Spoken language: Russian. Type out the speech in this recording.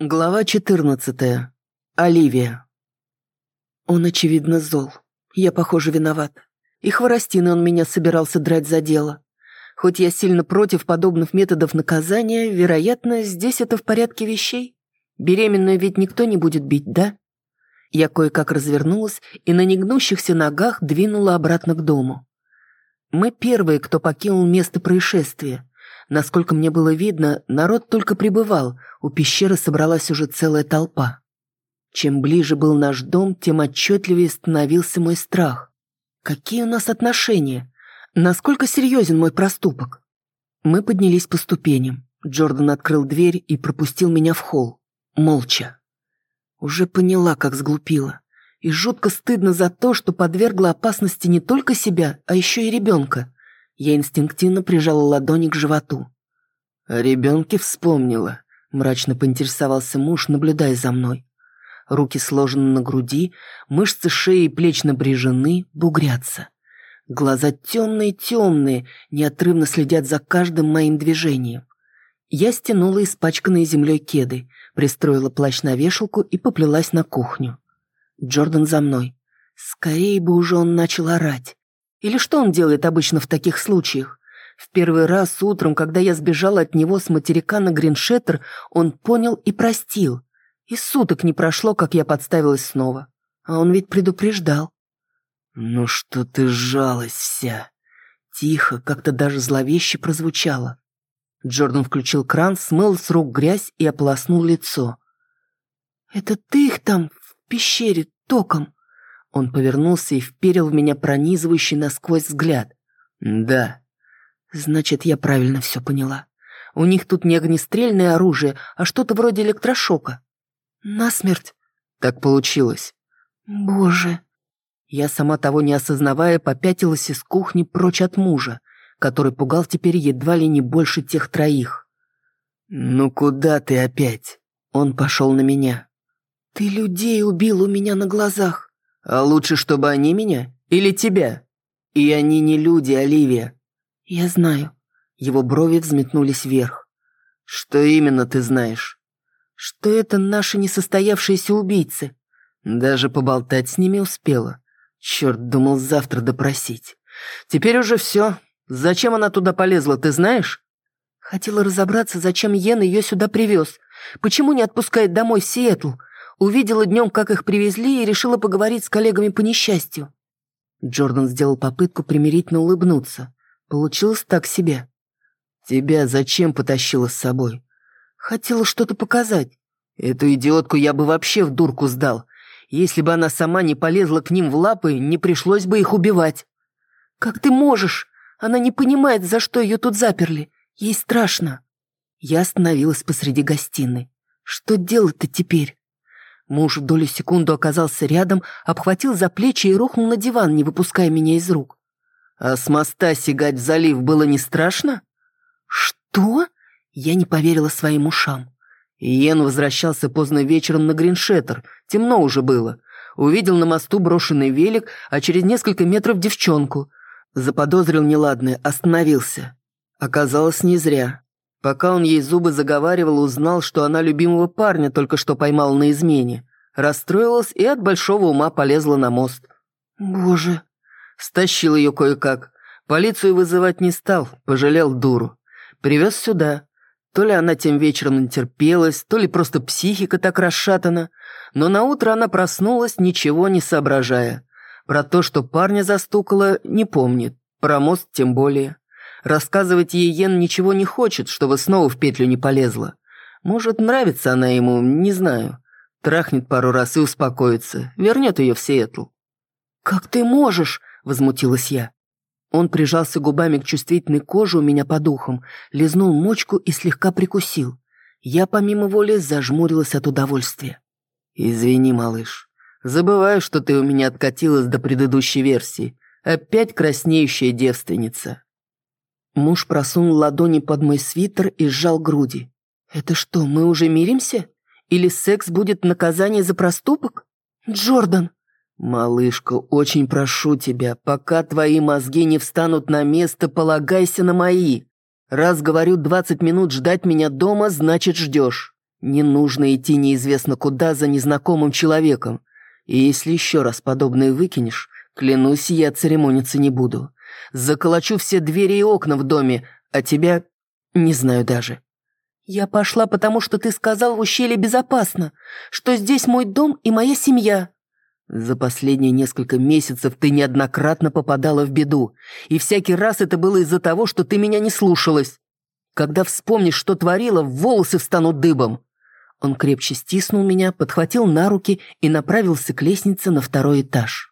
Глава 14. Оливия. Он, очевидно, зол. Я, похоже, виноват. И хворостины он меня собирался драть за дело. Хоть я сильно против подобных методов наказания, вероятно, здесь это в порядке вещей. Беременную ведь никто не будет бить, да? Я кое-как развернулась и на негнущихся ногах двинула обратно к дому. Мы первые, кто покинул место происшествия. Насколько мне было видно, народ только прибывал, у пещеры собралась уже целая толпа. Чем ближе был наш дом, тем отчетливее становился мой страх. Какие у нас отношения? Насколько серьезен мой проступок? Мы поднялись по ступеням. Джордан открыл дверь и пропустил меня в холл. Молча. Уже поняла, как сглупила. И жутко стыдно за то, что подвергла опасности не только себя, а еще и ребенка. Я инстинктивно прижала ладони к животу. «О ребенке вспомнила», — мрачно поинтересовался муж, наблюдая за мной. Руки сложены на груди, мышцы шеи и плеч напряжены, бугрятся. Глаза темные-темные, неотрывно следят за каждым моим движением. Я стянула испачканные землей кеды, пристроила плащ на вешалку и поплелась на кухню. Джордан за мной. Скорее бы уже он начал орать. Или что он делает обычно в таких случаях? В первый раз утром, когда я сбежала от него с материка на Гриншеттер, он понял и простил. И суток не прошло, как я подставилась снова. А он ведь предупреждал. «Ну что ты сжалась вся?» Тихо, как-то даже зловеще прозвучало. Джордан включил кран, смыл с рук грязь и ополоснул лицо. «Это ты их там в пещере током?» Он повернулся и вперил в меня пронизывающий насквозь взгляд. «Да». «Значит, я правильно все поняла. У них тут не огнестрельное оружие, а что-то вроде электрошока». «Насмерть?» «Так получилось». «Боже». Я, сама того не осознавая, попятилась из кухни прочь от мужа, который пугал теперь едва ли не больше тех троих. «Ну куда ты опять?» Он пошел на меня. «Ты людей убил у меня на глазах». А лучше, чтобы они меня или тебя? И они не люди, Оливия. Я знаю. Его брови взметнулись вверх. Что именно ты знаешь? Что это наши несостоявшиеся убийцы. Даже поболтать с ними успела. Черт, думал завтра допросить. Теперь уже все. Зачем она туда полезла, ты знаешь? Хотела разобраться, зачем Йен ее сюда привез. Почему не отпускает домой Сиэтл? Увидела днем, как их привезли, и решила поговорить с коллегами по несчастью. Джордан сделал попытку примирительно улыбнуться. Получилось так себе. «Тебя зачем потащила с собой?» «Хотела что-то показать. Эту идиотку я бы вообще в дурку сдал. Если бы она сама не полезла к ним в лапы, не пришлось бы их убивать». «Как ты можешь? Она не понимает, за что ее тут заперли. Ей страшно». Я остановилась посреди гостиной. «Что делать-то теперь?» Муж в долю секунду оказался рядом, обхватил за плечи и рухнул на диван, не выпуская меня из рук. «А с моста сигать в залив было не страшно?» «Что?» Я не поверила своим ушам. Иен возвращался поздно вечером на Гриншеттер, темно уже было. Увидел на мосту брошенный велик, а через несколько метров девчонку. Заподозрил неладное, остановился. Оказалось, не зря. Пока он ей зубы заговаривал, узнал, что она любимого парня только что поймал на измене. Расстроилась и от большого ума полезла на мост. «Боже!» Стащил ее кое-как. Полицию вызывать не стал, пожалел дуру. Привез сюда. То ли она тем вечером натерпелась, то ли просто психика так расшатана. Но на утро она проснулась, ничего не соображая. Про то, что парня застукала, не помнит. Про мост тем более. Рассказывать ей Йен ничего не хочет, чтобы снова в петлю не полезла. Может, нравится она ему, не знаю. Трахнет пару раз и успокоится, вернет ее в Сиэтл. «Как ты можешь?» – возмутилась я. Он прижался губами к чувствительной коже у меня под ухом, лизнул мочку и слегка прикусил. Я помимо воли зажмурилась от удовольствия. «Извини, малыш. Забываю, что ты у меня откатилась до предыдущей версии. Опять краснеющая девственница». Муж просунул ладони под мой свитер и сжал груди. «Это что, мы уже миримся? Или секс будет наказание за проступок? Джордан!» «Малышка, очень прошу тебя, пока твои мозги не встанут на место, полагайся на мои. Раз говорю двадцать минут ждать меня дома, значит ждешь. Не нужно идти неизвестно куда за незнакомым человеком. И если еще раз подобное выкинешь, клянусь, я церемониться не буду. Заколочу все двери и окна в доме, а тебя не знаю даже. Я пошла, потому что ты сказал в ущелье безопасно, что здесь мой дом и моя семья. За последние несколько месяцев ты неоднократно попадала в беду, и всякий раз это было из-за того, что ты меня не слушалась. Когда вспомнишь, что творила, волосы встанут дыбом. Он крепче стиснул меня, подхватил на руки и направился к лестнице на второй этаж.